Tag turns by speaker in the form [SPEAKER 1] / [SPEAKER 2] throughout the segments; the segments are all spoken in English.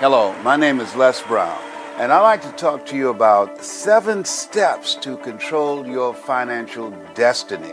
[SPEAKER 1] Hello, my name is Les Brown, and I'd like to talk to you about seven steps to control your financial destiny.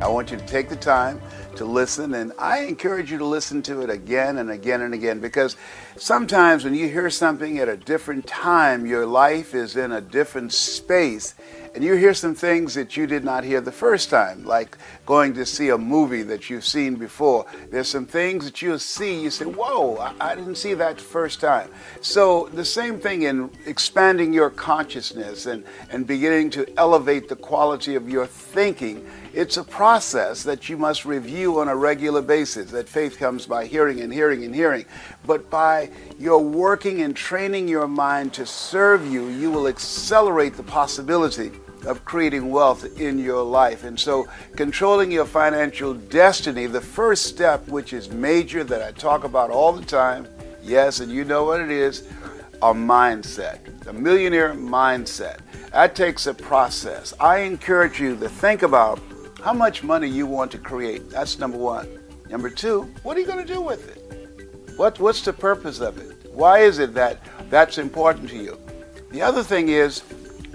[SPEAKER 1] I want you to take the time to listen, and I encourage you to listen to it again and again and again because sometimes when you hear something at a different time, your life is in a different space, and you hear some things that you did not hear the first time, like going to see a movie that you've seen before. There's some things that you'll see, you say, Whoa, I, I didn't see that first time. So, the same thing in expanding your consciousness and, and beginning to elevate the quality of your thinking it's a process that you must review on a regular basis. That faith comes by hearing and hearing and hearing. But by your working and training your mind to serve you, you will accelerate the possibility of creating wealth in your life. And so, controlling your financial destiny, the first step, which is major that I talk about all the time, yes, and you know what it is, a mindset, a millionaire mindset. That takes a process. I encourage you to think about how much money you want to create. That's number one. Number two, what are you going to do with it? What, what's the purpose of it? Why is it that that's important to you? The other thing is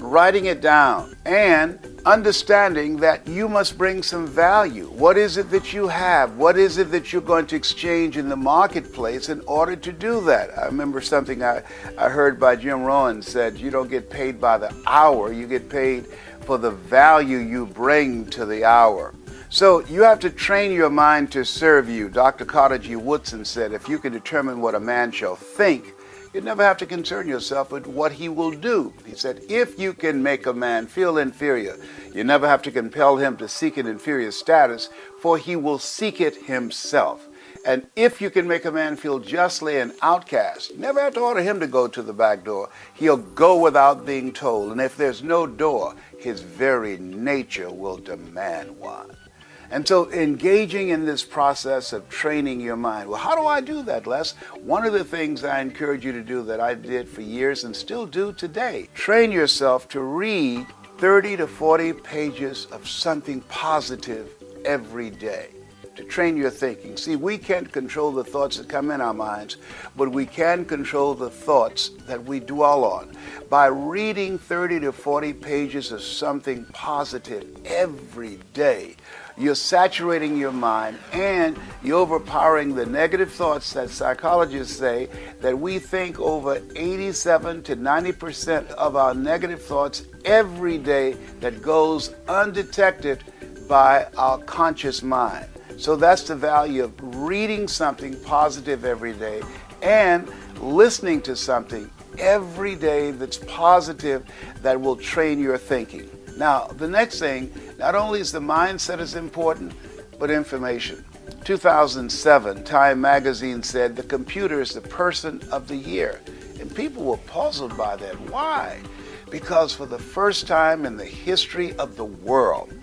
[SPEAKER 1] writing it down and understanding that you must bring some value. What is it that you have? What is it that you're going to exchange in the marketplace in order to do that? I remember something I, I heard by Jim Rohn said, you don't get paid by the hour, you get paid for the value you bring to the hour. So you have to train your mind to serve you. Dr. Carter G. Woodson said, if you can determine what a man shall think, you never have to concern yourself with what he will do. He said, if you can make a man feel inferior, you never have to compel him to seek an inferior status, for he will seek it himself. And if you can make a man feel justly an outcast, never have to order him to go to the back door. He'll go without being told. And if there's no door, his very nature will demand one. And so, engaging in this process of training your mind. Well, how do I do that, Les? One of the things I encourage you to do that I did for years and still do today train yourself to read 30 to 40 pages of something positive every day to train your thinking. See, we can't control the thoughts that come in our minds, but we can control the thoughts that we dwell on. By reading 30 to 40 pages of something positive every day, you're saturating your mind and you're overpowering the negative thoughts that psychologists say that we think over 87 to 90% of our negative thoughts every day that goes undetected by our conscious mind. So that's the value of reading something positive every day and listening to something every day that's positive that will train your thinking. Now, the next thing, not only is the mindset as important, but information. 2007, Time magazine said the computer is the person of the year. And people were puzzled by that. Why? Because for the first time in the history of the world,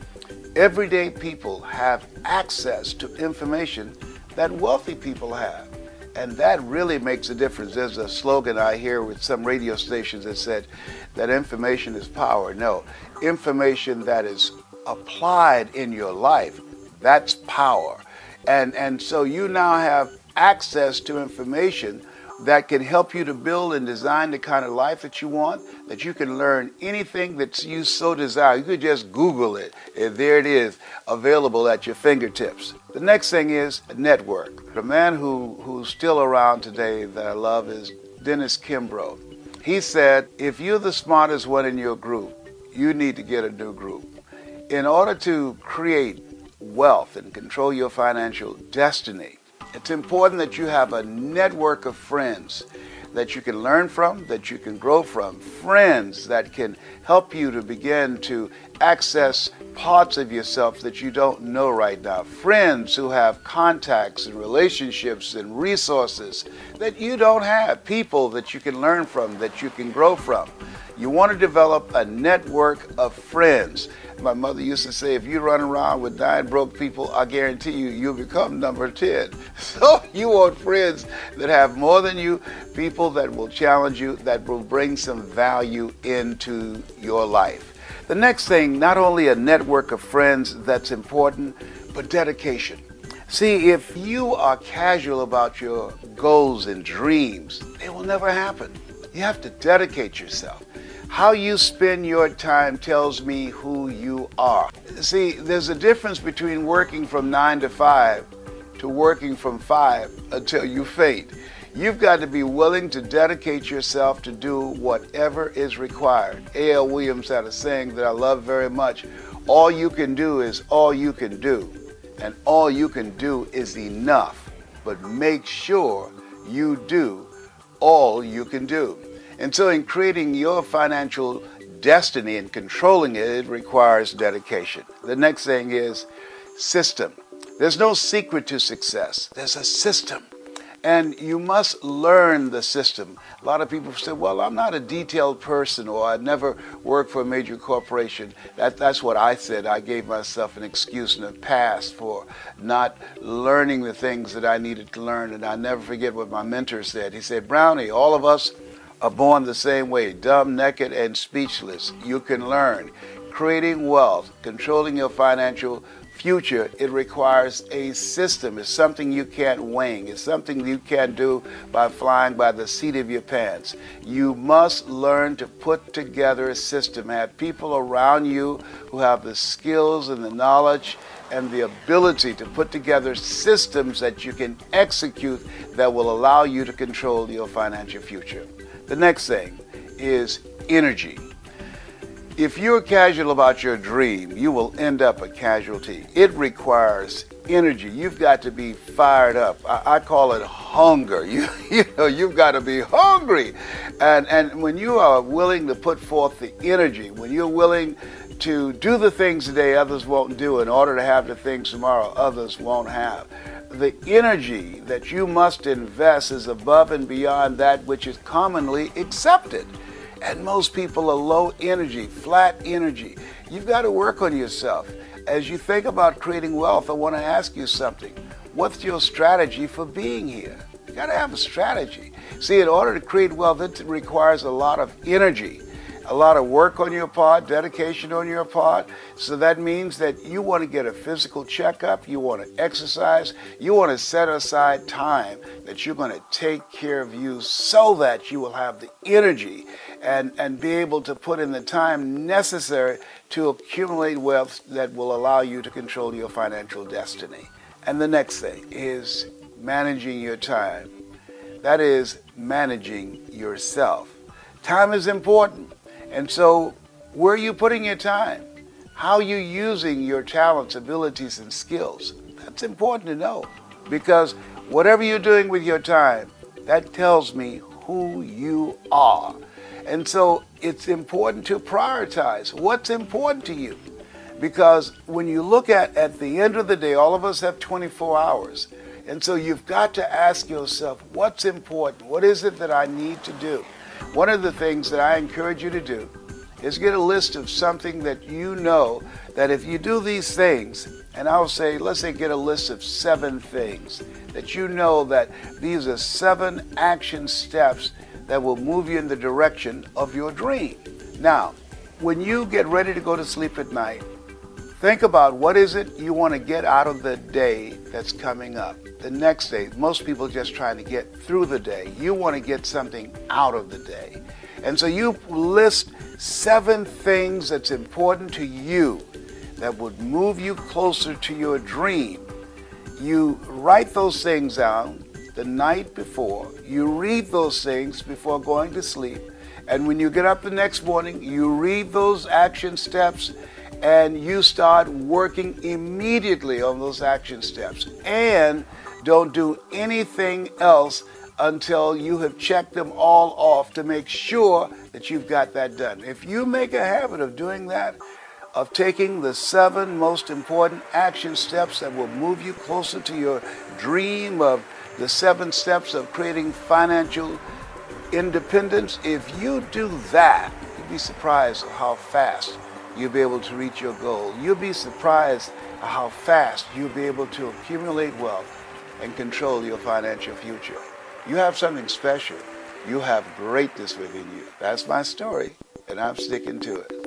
[SPEAKER 1] Everyday people have access to information that wealthy people have. And that really makes a difference. There's a slogan I hear with some radio stations that said that information is power. No, information that is applied in your life, that's power. And, and so you now have access to information that can help you to build and design the kind of life that you want, that you can learn anything that you so desire. You could just Google it, and there it is, available at your fingertips. The next thing is a network. The man who, who's still around today that I love is Dennis Kimbro. He said, if you're the smartest one in your group, you need to get a new group. In order to create wealth and control your financial destiny, it's important that you have a network of friends that you can learn from, that you can grow from, friends that can help you to begin to access parts of yourself that you don't know right now, friends who have contacts and relationships and resources that you don't have, people that you can learn from, that you can grow from. You want to develop a network of friends. My mother used to say, if you run around with nine broke people, I guarantee you, you'll become number 10. So you want friends that have more than you, people that will challenge you, that will bring some value into your life. The next thing, not only a network of friends that's important, but dedication. See, if you are casual about your goals and dreams, they will never happen. You have to dedicate yourself. How you spend your time tells me who you are. See, there's a difference between working from 9 to 5 to working from 5 until you faint. You've got to be willing to dedicate yourself to do whatever is required. A.L. Williams had a saying that I love very much all you can do is all you can do, and all you can do is enough. But make sure you do all you can do. And so, in creating your financial destiny and controlling it, it requires dedication. The next thing is system. There's no secret to success, there's a system. And you must learn the system. A lot of people say, well, I'm not a detailed person or I never worked for a major corporation. That, that's what I said. I gave myself an excuse in the past for not learning the things that I needed to learn. And I never forget what my mentor said. He said, Brownie, all of us are born the same way dumb, naked, and speechless. You can learn. Creating wealth, controlling your financial future, it requires a system. It's something you can't wing. It's something you can't do by flying by the seat of your pants. You must learn to put together a system. Have people around you who have the skills and the knowledge and the ability to put together systems that you can execute that will allow you to control your financial future. The next thing is energy. If you're casual about your dream, you will end up a casualty. It requires energy. You've got to be fired up. I, I call it hunger. You, you know, you've got to be hungry. And, and when you are willing to put forth the energy, when you're willing to do the things today others won't do in order to have the things tomorrow others won't have, the energy that you must invest is above and beyond that which is commonly accepted. And most people are low energy, flat energy. You've got to work on yourself. As you think about creating wealth, I want to ask you something. What's your strategy for being here? You got to have a strategy. See, in order to create wealth, it requires a lot of energy a lot of work on your part, dedication on your part. So that means that you want to get a physical checkup, you want to exercise, you want to set aside time that you're going to take care of you so that you will have the energy and, and be able to put in the time necessary to accumulate wealth that will allow you to control your financial destiny. And the next thing is managing your time. That is managing yourself. Time is important. And so, where are you putting your time? How are you using your talents, abilities, and skills? That's important to know because whatever you're doing with your time, that tells me who you are. And so it's important to prioritize what's important to you. Because when you look at at the end of the day, all of us have 24 hours. And so you've got to ask yourself, what's important? What is it that I need to do? One of the things that I encourage you to do is get a list of something that you know that if you do these things, and I'll say, let's say, get a list of seven things that you know that these are seven action steps that will move you in the direction of your dream. Now, when you get ready to go to sleep at night, think about what is it you want to get out of the day that's coming up the next day. Most people just trying to get through the day. You want to get something out of the day. And so you list seven things that's important to you that would move you closer to your dream. You write those things down the night before. You read those things before going to sleep. And when you get up the next morning, you read those action steps and you start working immediately on those action steps. And don't do anything else until you have checked them all off to make sure that you've got that done. If you make a habit of doing that, of taking the seven most important action steps that will move you closer to your dream of the seven steps of creating financial independence, if you do that, you'd be surprised how fast you'll be able to reach your goal. You'll be surprised how fast you'll be able to accumulate wealth and control your financial future. You have something special. You have greatness within you. That's my story, and I'm sticking to it.